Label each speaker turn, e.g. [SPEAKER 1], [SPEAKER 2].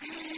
[SPEAKER 1] فِي